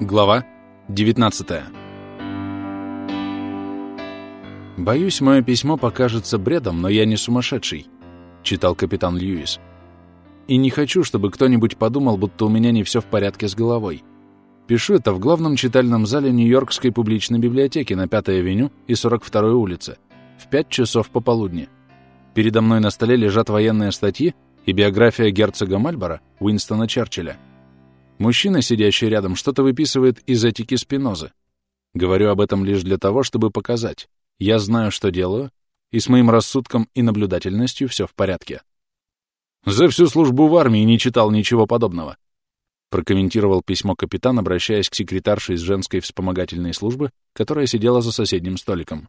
Глава 19 «Боюсь, мое письмо покажется бредом, но я не сумасшедший», — читал капитан Льюис. «И не хочу, чтобы кто-нибудь подумал, будто у меня не все в порядке с головой. Пишу это в главном читальном зале Нью-Йоркской публичной библиотеки на 5-й авеню и 42-й улице в 5 часов пополудни. Передо мной на столе лежат военные статьи и биография герцога Мальборо Уинстона Черчилля. Мужчина, сидящий рядом, что-то выписывает из этики Спинозы. Говорю об этом лишь для того, чтобы показать. Я знаю, что делаю, и с моим рассудком и наблюдательностью все в порядке. «За всю службу в армии не читал ничего подобного», прокомментировал письмо капитан, обращаясь к секретарше из женской вспомогательной службы, которая сидела за соседним столиком.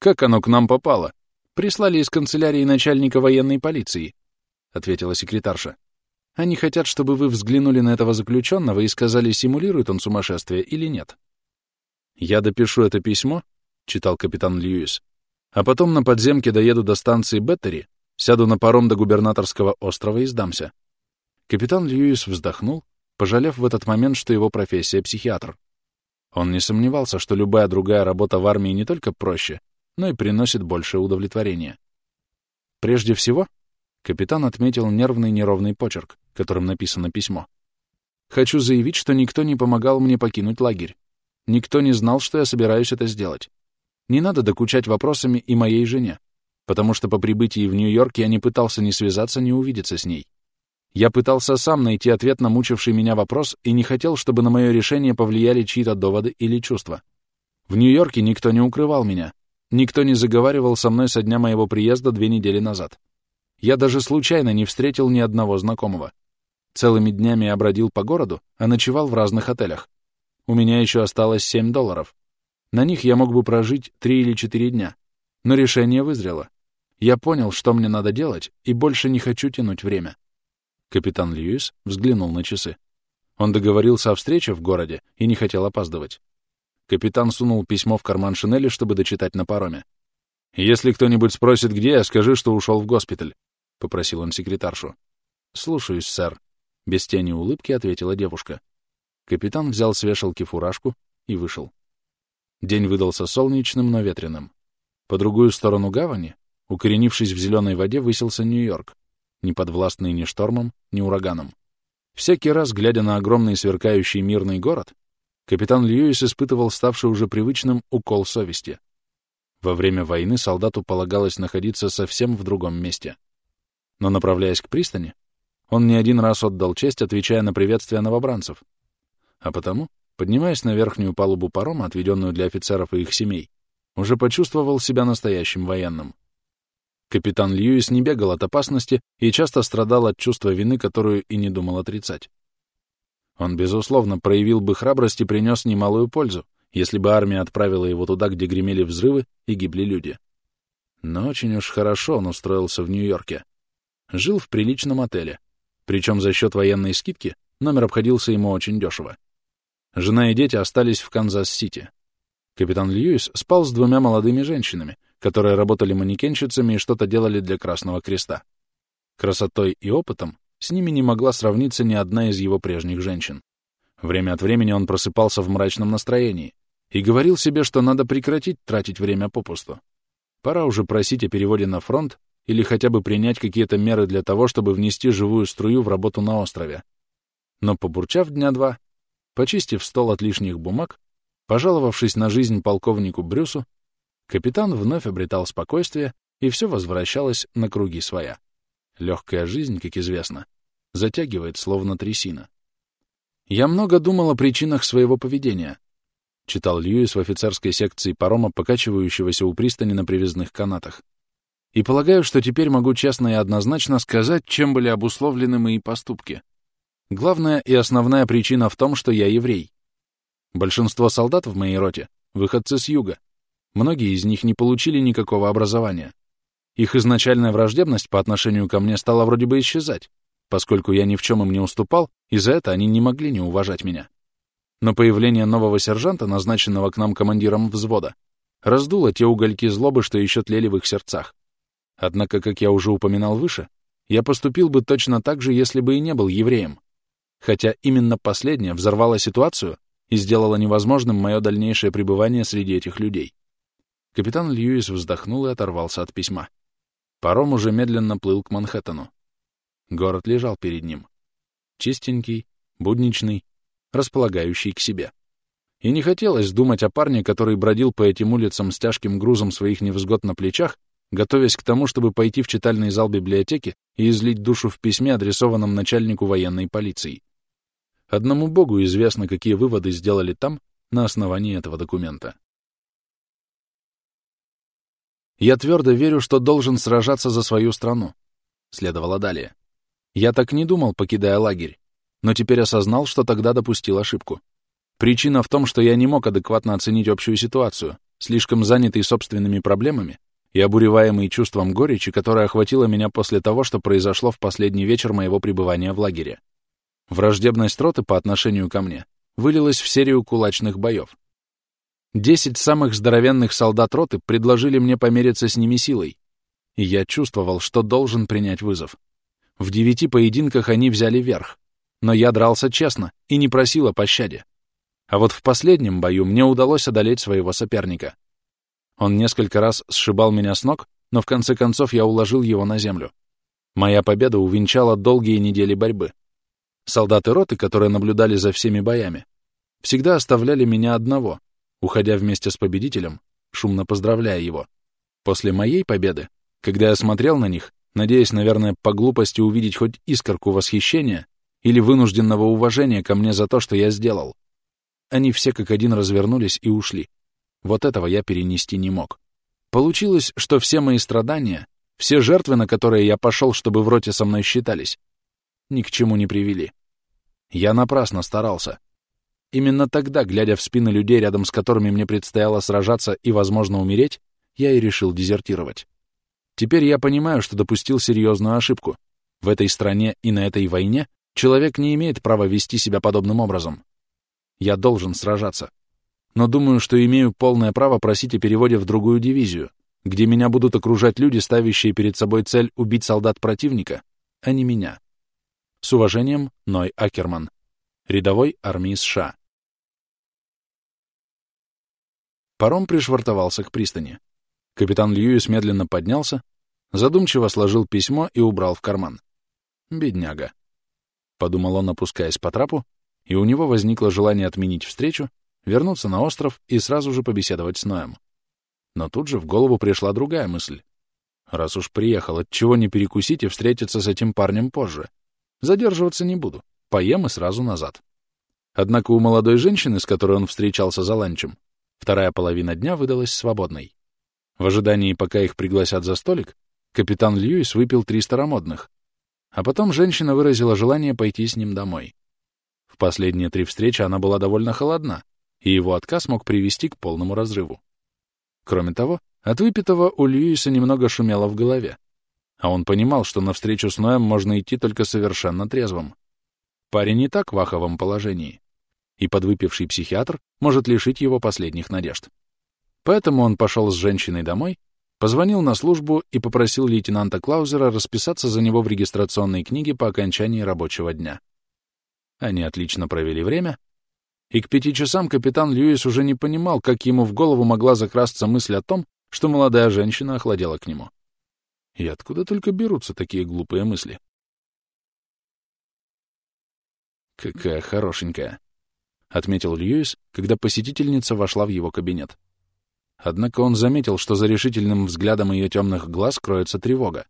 «Как оно к нам попало? Прислали из канцелярии начальника военной полиции», — ответила секретарша. Они хотят, чтобы вы взглянули на этого заключенного и сказали, симулирует он сумасшествие или нет. «Я допишу это письмо», — читал капитан Льюис, «а потом на подземке доеду до станции Беттери, сяду на паром до губернаторского острова и сдамся». Капитан Льюис вздохнул, пожалев в этот момент, что его профессия — психиатр. Он не сомневался, что любая другая работа в армии не только проще, но и приносит большее удовлетворение. Прежде всего, Капитан отметил нервный неровный почерк, которым написано письмо. «Хочу заявить, что никто не помогал мне покинуть лагерь. Никто не знал, что я собираюсь это сделать. Не надо докучать вопросами и моей жене, потому что по прибытии в Нью-Йорк я не пытался ни связаться, ни увидеться с ней. Я пытался сам найти ответ на мучивший меня вопрос и не хотел, чтобы на мое решение повлияли чьи-то доводы или чувства. В Нью-Йорке никто не укрывал меня, никто не заговаривал со мной со дня моего приезда две недели назад. Я даже случайно не встретил ни одного знакомого. Целыми днями я бродил по городу, а ночевал в разных отелях. У меня еще осталось 7 долларов. На них я мог бы прожить 3 или 4 дня. Но решение вызрело. Я понял, что мне надо делать, и больше не хочу тянуть время. Капитан Льюис взглянул на часы. Он договорился о встрече в городе и не хотел опаздывать. Капитан сунул письмо в карман шинели, чтобы дочитать на пароме. «Если кто-нибудь спросит, где я, скажи, что ушел в госпиталь. — попросил он секретаршу. «Слушаюсь, сэр», — без тени улыбки ответила девушка. Капитан взял с вешалки фуражку и вышел. День выдался солнечным, но ветреным. По другую сторону гавани, укоренившись в зеленой воде, высился Нью-Йорк, не подвластный ни штормом, ни ураганом. Всякий раз, глядя на огромный сверкающий мирный город, капитан Льюис испытывал ставший уже привычным укол совести. Во время войны солдату полагалось находиться совсем в другом месте — но, направляясь к пристани, он не один раз отдал честь, отвечая на приветствия новобранцев. А потому, поднимаясь на верхнюю палубу парома, отведенную для офицеров и их семей, уже почувствовал себя настоящим военным. Капитан Льюис не бегал от опасности и часто страдал от чувства вины, которую и не думал отрицать. Он, безусловно, проявил бы храбрость и принес немалую пользу, если бы армия отправила его туда, где гремели взрывы и гибли люди. Но очень уж хорошо он устроился в Нью-Йорке. Жил в приличном отеле. Причем за счет военной скидки номер обходился ему очень дешево. Жена и дети остались в Канзас-Сити. Капитан Льюис спал с двумя молодыми женщинами, которые работали манекенщицами и что-то делали для Красного Креста. Красотой и опытом с ними не могла сравниться ни одна из его прежних женщин. Время от времени он просыпался в мрачном настроении и говорил себе, что надо прекратить тратить время попусту. Пора уже просить о переводе на фронт или хотя бы принять какие-то меры для того, чтобы внести живую струю в работу на острове. Но побурчав дня два, почистив стол от лишних бумаг, пожаловавшись на жизнь полковнику Брюсу, капитан вновь обретал спокойствие, и все возвращалось на круги своя. Легкая жизнь, как известно, затягивает словно трясина. «Я много думал о причинах своего поведения», — читал Льюис в офицерской секции парома, покачивающегося у пристани на привязных канатах. И полагаю, что теперь могу честно и однозначно сказать, чем были обусловлены мои поступки. Главная и основная причина в том, что я еврей. Большинство солдат в моей роте — выходцы с юга. Многие из них не получили никакого образования. Их изначальная враждебность по отношению ко мне стала вроде бы исчезать, поскольку я ни в чем им не уступал, и за это они не могли не уважать меня. Но появление нового сержанта, назначенного к нам командиром взвода, раздуло те угольки злобы, что еще тлели в их сердцах. Однако, как я уже упоминал выше, я поступил бы точно так же, если бы и не был евреем. Хотя именно последнее взорвало ситуацию и сделала невозможным мое дальнейшее пребывание среди этих людей. Капитан Льюис вздохнул и оторвался от письма. Паром уже медленно плыл к Манхэттену. Город лежал перед ним. Чистенький, будничный, располагающий к себе. И не хотелось думать о парне, который бродил по этим улицам с тяжким грузом своих невзгод на плечах, готовясь к тому, чтобы пойти в читальный зал библиотеки и излить душу в письме, адресованном начальнику военной полиции. Одному богу известно, какие выводы сделали там на основании этого документа. «Я твердо верю, что должен сражаться за свою страну», — следовало далее. «Я так не думал, покидая лагерь, но теперь осознал, что тогда допустил ошибку. Причина в том, что я не мог адекватно оценить общую ситуацию, слишком занятый собственными проблемами и обуреваемый чувством горечи, которое охватило меня после того, что произошло в последний вечер моего пребывания в лагере. Враждебность роты по отношению ко мне вылилась в серию кулачных боев. Десять самых здоровенных солдат роты предложили мне помериться с ними силой, и я чувствовал, что должен принять вызов. В девяти поединках они взяли верх, но я дрался честно и не просил о пощаде. А вот в последнем бою мне удалось одолеть своего соперника. Он несколько раз сшибал меня с ног, но в конце концов я уложил его на землю. Моя победа увенчала долгие недели борьбы. Солдаты роты, которые наблюдали за всеми боями, всегда оставляли меня одного, уходя вместе с победителем, шумно поздравляя его. После моей победы, когда я смотрел на них, надеясь, наверное, по глупости увидеть хоть искорку восхищения или вынужденного уважения ко мне за то, что я сделал, они все как один развернулись и ушли. Вот этого я перенести не мог. Получилось, что все мои страдания, все жертвы, на которые я пошел, чтобы в роте со мной считались, ни к чему не привели. Я напрасно старался. Именно тогда, глядя в спины людей, рядом с которыми мне предстояло сражаться и, возможно, умереть, я и решил дезертировать. Теперь я понимаю, что допустил серьезную ошибку. В этой стране и на этой войне человек не имеет права вести себя подобным образом. Я должен сражаться но думаю, что имею полное право просить о переводе в другую дивизию, где меня будут окружать люди, ставящие перед собой цель убить солдат противника, а не меня. С уважением, Ной Акерман, рядовой армии США. Паром пришвартовался к пристани. Капитан Льюис медленно поднялся, задумчиво сложил письмо и убрал в карман. «Бедняга», — подумал он, опускаясь по трапу, и у него возникло желание отменить встречу вернуться на остров и сразу же побеседовать с Ноем. Но тут же в голову пришла другая мысль. Раз уж приехал, отчего не перекусить и встретиться с этим парнем позже? Задерживаться не буду. Поем и сразу назад. Однако у молодой женщины, с которой он встречался за ланчем, вторая половина дня выдалась свободной. В ожидании, пока их пригласят за столик, капитан Льюис выпил три старомодных. А потом женщина выразила желание пойти с ним домой. В последние три встречи она была довольно холодна, и его отказ мог привести к полному разрыву. Кроме того, от выпитого у Льюиса немного шумело в голове, а он понимал, что на встречу с Ноем можно идти только совершенно трезвым. Парень не так в аховом положении, и подвыпивший психиатр может лишить его последних надежд. Поэтому он пошел с женщиной домой, позвонил на службу и попросил лейтенанта Клаузера расписаться за него в регистрационной книге по окончании рабочего дня. Они отлично провели время, и к пяти часам капитан Льюис уже не понимал, как ему в голову могла закрасться мысль о том, что молодая женщина охладела к нему. И откуда только берутся такие глупые мысли? «Какая хорошенькая», — отметил Льюис, когда посетительница вошла в его кабинет. Однако он заметил, что за решительным взглядом ее темных глаз кроется тревога.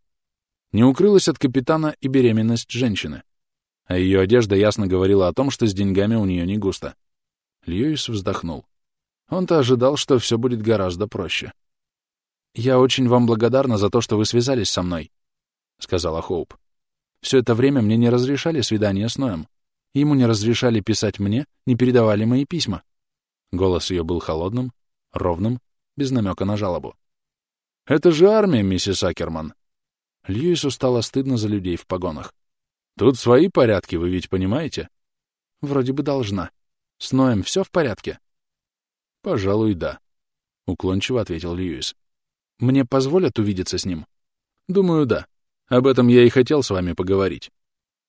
Не укрылась от капитана и беременность женщины, а ее одежда ясно говорила о том, что с деньгами у нее не густо. Льюис вздохнул. Он-то ожидал, что все будет гораздо проще. «Я очень вам благодарна за то, что вы связались со мной», — сказала Хоуп. «Все это время мне не разрешали свидание с Ноем. Ему не разрешали писать мне, не передавали мои письма». Голос ее был холодным, ровным, без намека на жалобу. «Это же армия, миссис Акерман!» Льюису стало стыдно за людей в погонах. «Тут свои порядки, вы ведь понимаете?» «Вроде бы должна», с Ноем все в порядке? — Пожалуй, да, — уклончиво ответил Льюис. — Мне позволят увидеться с ним? — Думаю, да. Об этом я и хотел с вами поговорить.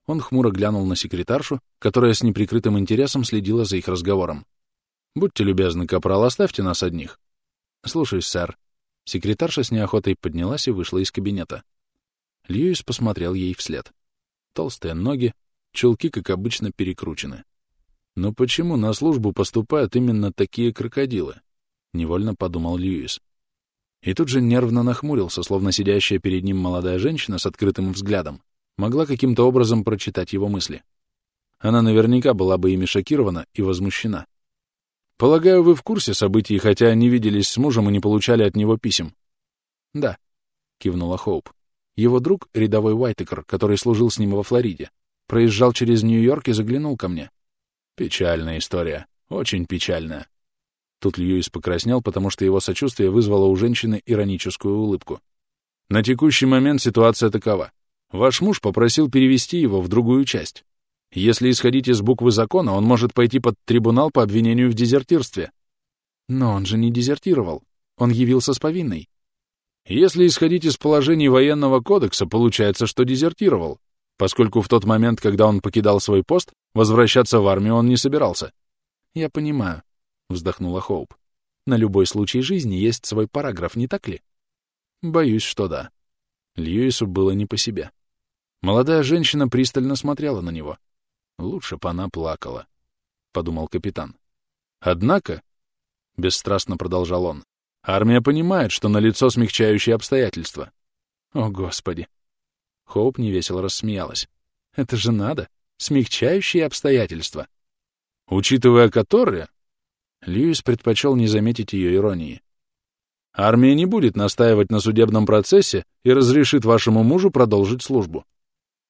Он хмуро глянул на секретаршу, которая с неприкрытым интересом следила за их разговором. Будьте любезны, капрал, оставьте нас одних. Слушаюсь, сэр. Секретарша с неохотой поднялась и вышла из кабинета. Льюис посмотрел ей вслед. Толстые ноги, чулки, как обычно, перекручены. Но почему на службу поступают именно такие крокодилы? Невольно подумал Льюис. И тут же нервно нахмурился, словно сидящая перед ним молодая женщина с открытым взглядом могла каким-то образом прочитать его мысли. Она наверняка была бы ими шокирована и возмущена. Полагаю, вы в курсе событий, хотя не виделись с мужем и не получали от него писем. Да, кивнула Хоуп. Его друг, рядовой Уайтекер, который служил с ним во Флориде, проезжал через Нью-Йорк и заглянул ко мне. Печальная история. Очень печальная. Тут Льюис покраснел, потому что его сочувствие вызвало у женщины ироническую улыбку. На текущий момент ситуация такова. Ваш муж попросил перевести его в другую часть. Если исходить из буквы закона, он может пойти под трибунал по обвинению в дезертирстве. Но он же не дезертировал. Он явился с повинной. Если исходить из положений военного кодекса, получается, что дезертировал, поскольку в тот момент, когда он покидал свой пост, возвращаться в армию он не собирался. «Я понимаю», — вздохнула Хоуп. «На любой случай жизни есть свой параграф, не так ли?» «Боюсь, что да». Льюису было не по себе. Молодая женщина пристально смотрела на него. Лучше бы она плакала, — подумал капитан. Однако, — бесстрастно продолжал он, — армия понимает, что налицо смягчающие обстоятельства. О, Господи! Хоуп невесело рассмеялась. Это же надо! Смягчающие обстоятельства! Учитывая которые... Льюис предпочел не заметить ее иронии. Армия не будет настаивать на судебном процессе и разрешит вашему мужу продолжить службу.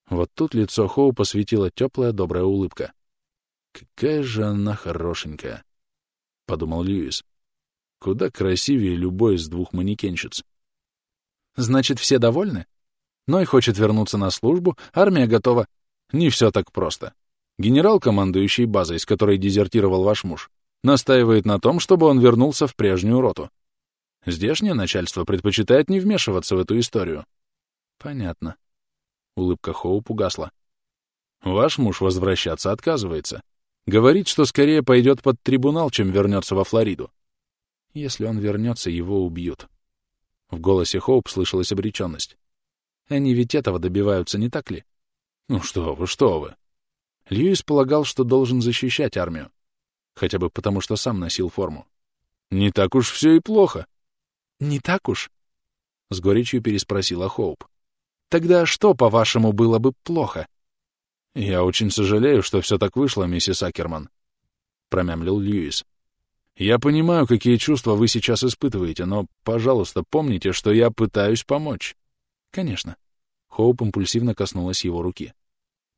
Вот тут лицо Хоу посветила теплая добрая улыбка. «Какая же она хорошенькая!» — подумал Льюис. «Куда красивее любой из двух манекенщиц». «Значит, все довольны? Ной хочет вернуться на службу, армия готова. Не все так просто. Генерал, командующий базой, с которой дезертировал ваш муж, настаивает на том, чтобы он вернулся в прежнюю роту. Здешнее начальство предпочитает не вмешиваться в эту историю». «Понятно», Улыбка Хоуп угасла. «Ваш муж возвращаться отказывается. Говорит, что скорее пойдет под трибунал, чем вернется во Флориду. Если он вернется, его убьют». В голосе Хоуп слышалась обреченность. «Они ведь этого добиваются, не так ли?» «Ну что вы, что вы!» Льюис полагал, что должен защищать армию. Хотя бы потому, что сам носил форму. «Не так уж все и плохо». «Не так уж?» — с горечью переспросила Хоуп. Тогда что, по-вашему, было бы плохо? — Я очень сожалею, что все так вышло, миссис Акерман, — промямлил Льюис. — Я понимаю, какие чувства вы сейчас испытываете, но, пожалуйста, помните, что я пытаюсь помочь. — Конечно. Хоуп импульсивно коснулась его руки. —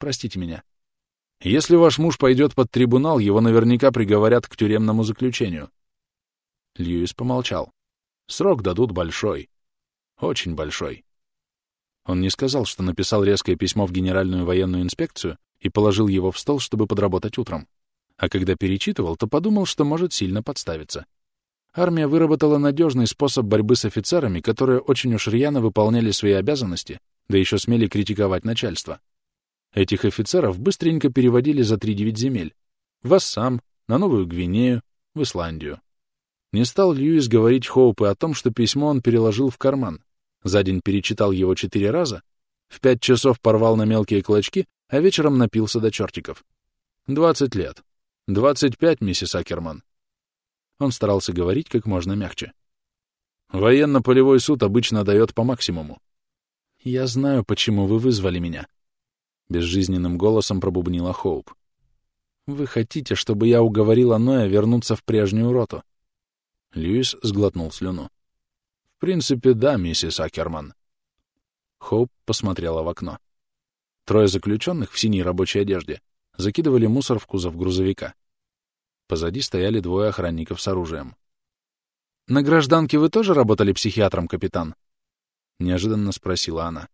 Простите меня. Если ваш муж пойдет под трибунал, его наверняка приговорят к тюремному заключению. Льюис помолчал. Срок дадут большой. Очень большой. Он не сказал, что написал резкое письмо в Генеральную военную инспекцию и положил его в стол, чтобы подработать утром. А когда перечитывал, то подумал, что может сильно подставиться. Армия выработала надежный способ борьбы с офицерами, которые очень уж рьяно выполняли свои обязанности, да еще смели критиковать начальство. Этих офицеров быстренько переводили за 3-9 земель. В Ассам, на Новую Гвинею, в Исландию. Не стал Льюис говорить Хоупу о том, что письмо он переложил в карман, за день перечитал его четыре раза, в пять часов порвал на мелкие клочки, а вечером напился до чертиков. Двадцать лет. Двадцать пять, миссис Акерман. Он старался говорить как можно мягче. Военно-полевой суд обычно дает по максимуму. «Я знаю, почему вы вызвали меня», — безжизненным голосом пробубнила Хоуп. «Вы хотите, чтобы я уговорила Ноя вернуться в прежнюю роту?» Льюис сглотнул слюну принципе, да, миссис Акерман. Хоуп посмотрела в окно. Трое заключенных в синей рабочей одежде закидывали мусор в кузов грузовика. Позади стояли двое охранников с оружием. «На гражданке вы тоже работали психиатром, капитан?» — неожиданно спросила она.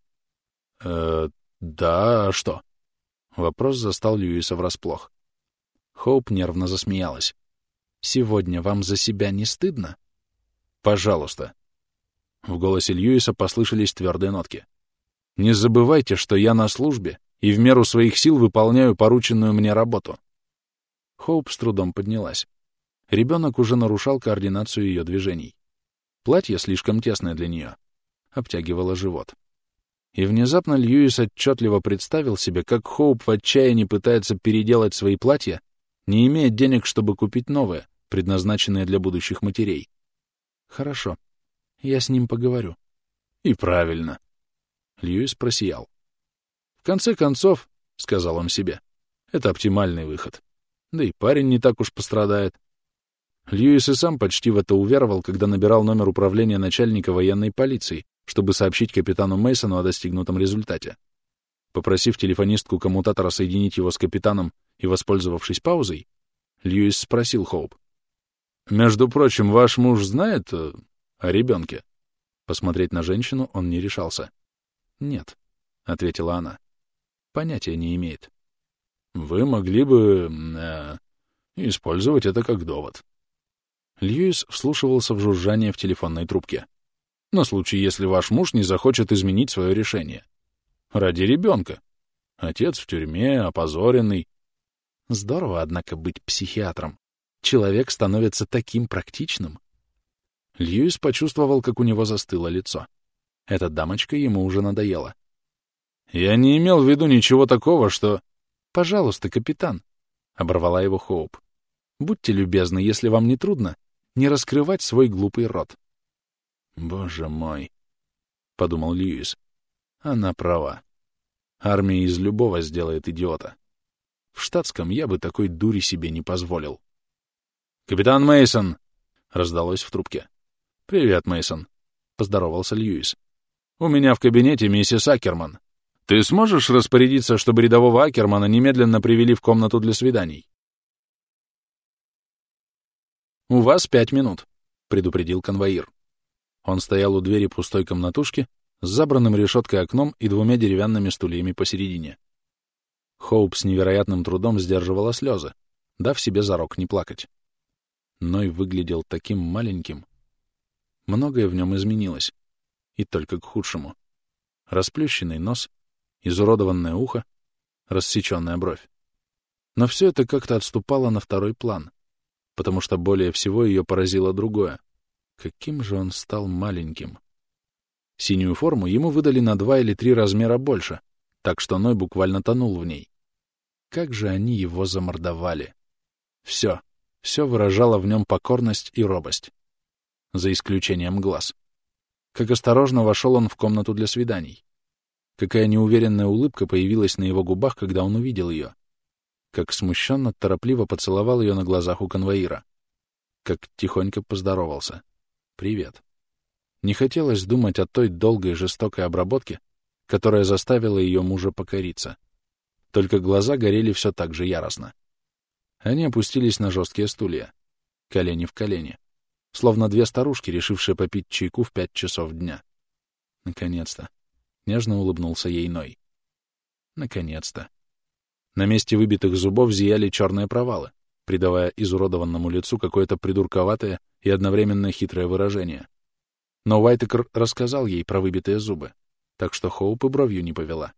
«Э, да, а что?» Вопрос застал Льюиса врасплох. Хоуп нервно засмеялась. «Сегодня вам за себя не стыдно?» «Пожалуйста», в голосе Льюиса послышались твердые нотки. «Не забывайте, что я на службе и в меру своих сил выполняю порученную мне работу». Хоуп с трудом поднялась. ребенок уже нарушал координацию ее движений. Платье, слишком тесное для нее, обтягивало живот. И внезапно Льюис отчетливо представил себе, как Хоуп в отчаянии пытается переделать свои платья, не имея денег, чтобы купить новое, предназначенное для будущих матерей. Хорошо, я с ним поговорю. И правильно. Льюис просиял. В конце концов, — сказал он себе, — это оптимальный выход. Да и парень не так уж пострадает. Льюис и сам почти в это уверовал, когда набирал номер управления начальника военной полиции, чтобы сообщить капитану Мейсону о достигнутом результате. Попросив телефонистку коммутатора соединить его с капитаном и воспользовавшись паузой, Льюис спросил Хоуп. «Между прочим, ваш муж знает о ребенке?» Посмотреть на женщину он не решался. «Нет», — ответила она. «Понятия не имеет». «Вы могли бы э, использовать это как довод». Льюис вслушивался в жужжание в телефонной трубке. «На случай, если ваш муж не захочет изменить свое решение. Ради ребенка. Отец в тюрьме, опозоренный». Здорово, однако, быть психиатром. Человек становится таким практичным. Льюис почувствовал, как у него застыло лицо. Эта дамочка ему уже надоела. «Я не имел в виду ничего такого, что...» «Пожалуйста, капитан», — оборвала его Хоуп. «Будьте любезны, если вам не трудно, не раскрывать свой глупый рот». «Боже мой», — подумал Льюис. «Она права. Армия из любого сделает идиота. В штатском я бы такой дури себе не позволил». «Капитан Мейсон, раздалось в трубке. «Привет, Мейсон, поздоровался Льюис. «У меня в кабинете миссис Акерман. Ты сможешь распорядиться, чтобы рядового Акермана немедленно привели в комнату для свиданий?» «У вас пять минут», — предупредил конвоир. Он стоял у двери пустой комнатушки с забранным решеткой окном и двумя деревянными стульями посередине. Хоуп с невероятным трудом сдерживала слезы, дав себе зарок не плакать. Ной выглядел таким маленьким, Многое в нем изменилось. И только к худшему. Расплющенный нос, изуродованное ухо, рассеченная бровь. Но все это как-то отступало на второй план, потому что более всего ее поразило другое. Каким же он стал маленьким. Синюю форму ему выдали на два или три размера больше, так что Ной буквально тонул в ней. Как же они его замордовали! Все, все выражало в нем покорность и робость за исключением глаз. Как осторожно вошел он в комнату для свиданий. Какая неуверенная улыбка появилась на его губах, когда он увидел ее. Как смущенно, торопливо поцеловал ее на глазах у конвоира. Как тихонько поздоровался. «Привет». Не хотелось думать о той долгой жестокой обработке, которая заставила ее мужа покориться. Только глаза горели все так же яростно. Они опустились на жесткие стулья, колени в колени словно две старушки, решившие попить чайку в пять часов дня. Наконец-то. Нежно улыбнулся ей Ной. Наконец-то. На месте выбитых зубов зияли черные провалы, придавая изуродованному лицу какое-то придурковатое и одновременно хитрое выражение. Но Уайтекер рассказал ей про выбитые зубы, так что Хоуп и бровью не повела.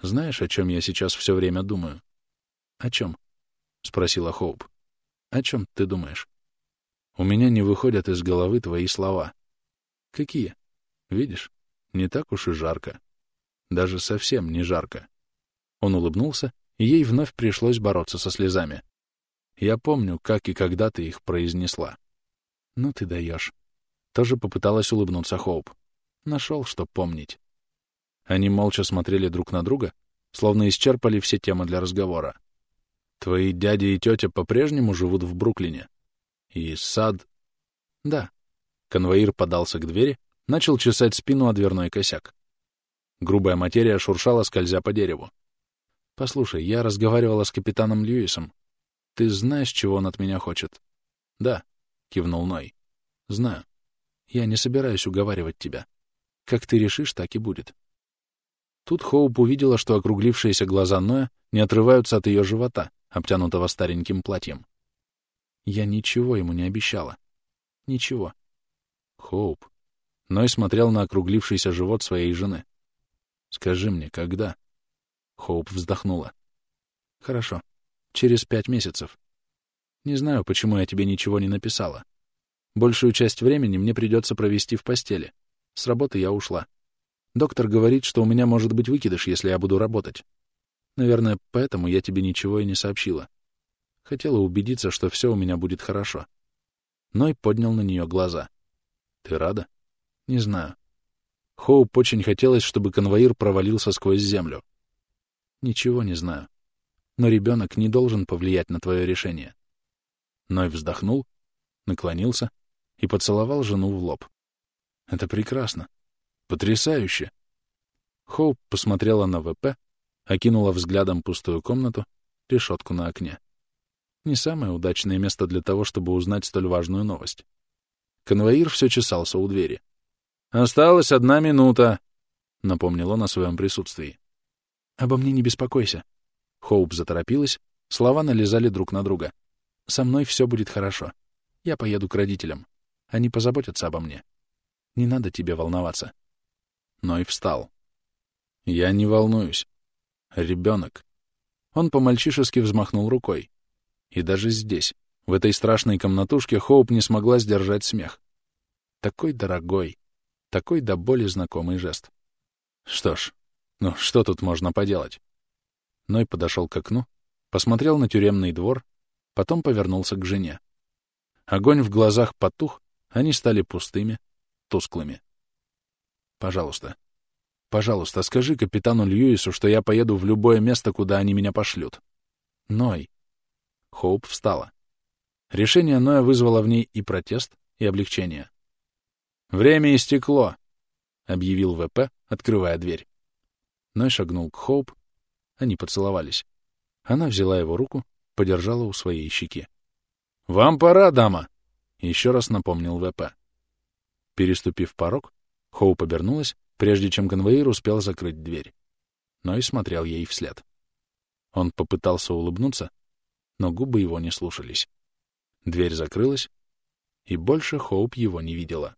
«Знаешь, о чем я сейчас все время думаю?» «О чем?» — спросила Хоуп. «О чем ты думаешь?» У меня не выходят из головы твои слова. Какие? Видишь, не так уж и жарко. Даже совсем не жарко. Он улыбнулся, и ей вновь пришлось бороться со слезами. Я помню, как и когда ты их произнесла. Ну ты даешь. Тоже попыталась улыбнуться Хоуп. Нашел, что помнить. Они молча смотрели друг на друга, словно исчерпали все темы для разговора. Твои дядя и тетя по-прежнему живут в Бруклине? И сад... Да. Конвоир подался к двери, начал чесать спину о дверной косяк. Грубая материя шуршала, скользя по дереву. «Послушай, я разговаривала с капитаном Льюисом. Ты знаешь, чего он от меня хочет?» «Да», — кивнул Ной. «Знаю. Я не собираюсь уговаривать тебя. Как ты решишь, так и будет». Тут Хоуп увидела, что округлившиеся глаза Ноя не отрываются от ее живота, обтянутого стареньким платьем. Я ничего ему не обещала. Ничего. Хоуп. Ной смотрел на округлившийся живот своей жены. «Скажи мне, когда?» Хоуп вздохнула. «Хорошо. Через пять месяцев». Не знаю, почему я тебе ничего не написала. Большую часть времени мне придется провести в постели. С работы я ушла. Доктор говорит, что у меня может быть выкидыш, если я буду работать. Наверное, поэтому я тебе ничего и не сообщила. Хотела убедиться, что все у меня будет хорошо. Ной поднял на нее глаза. Ты рада? Не знаю. Хоуп очень хотелось, чтобы конвоир провалился сквозь землю. Ничего не знаю. Но ребенок не должен повлиять на твое решение. Ной вздохнул, наклонился и поцеловал жену в лоб. Это прекрасно. Потрясающе. Хоуп посмотрела на ВП, окинула взглядом пустую комнату, решетку на окне. Не самое удачное место для того, чтобы узнать столь важную новость. Конвоир все чесался у двери. «Осталась одна минута», — напомнил он о своем присутствии. «Обо мне не беспокойся». Хоуп заторопилась, слова налезали друг на друга. «Со мной все будет хорошо. Я поеду к родителям. Они позаботятся обо мне. Не надо тебе волноваться». Ной встал. «Я не волнуюсь. Ребенок». Он по-мальчишески взмахнул рукой. И даже здесь, в этой страшной комнатушке, Хоуп не смогла сдержать смех. Такой дорогой, такой до боли знакомый жест. Что ж, ну что тут можно поделать? Ной подошел к окну, посмотрел на тюремный двор, потом повернулся к жене. Огонь в глазах потух, они стали пустыми, тусклыми. «Пожалуйста, пожалуйста, скажи капитану Льюису, что я поеду в любое место, куда они меня пошлют. Ной, Хоуп встала. Решение Ноя вызвало в ней и протест, и облегчение. «Время истекло», — объявил ВП, открывая дверь. Ной шагнул к Хоуп. Они поцеловались. Она взяла его руку, подержала у своей щеки. «Вам пора, дама!» — еще раз напомнил ВП. Переступив порог, Хоуп обернулась, прежде чем конвоир успел закрыть дверь. Ной смотрел ей вслед. Он попытался улыбнуться, но губы его не слушались. Дверь закрылась, и больше Хоуп его не видела.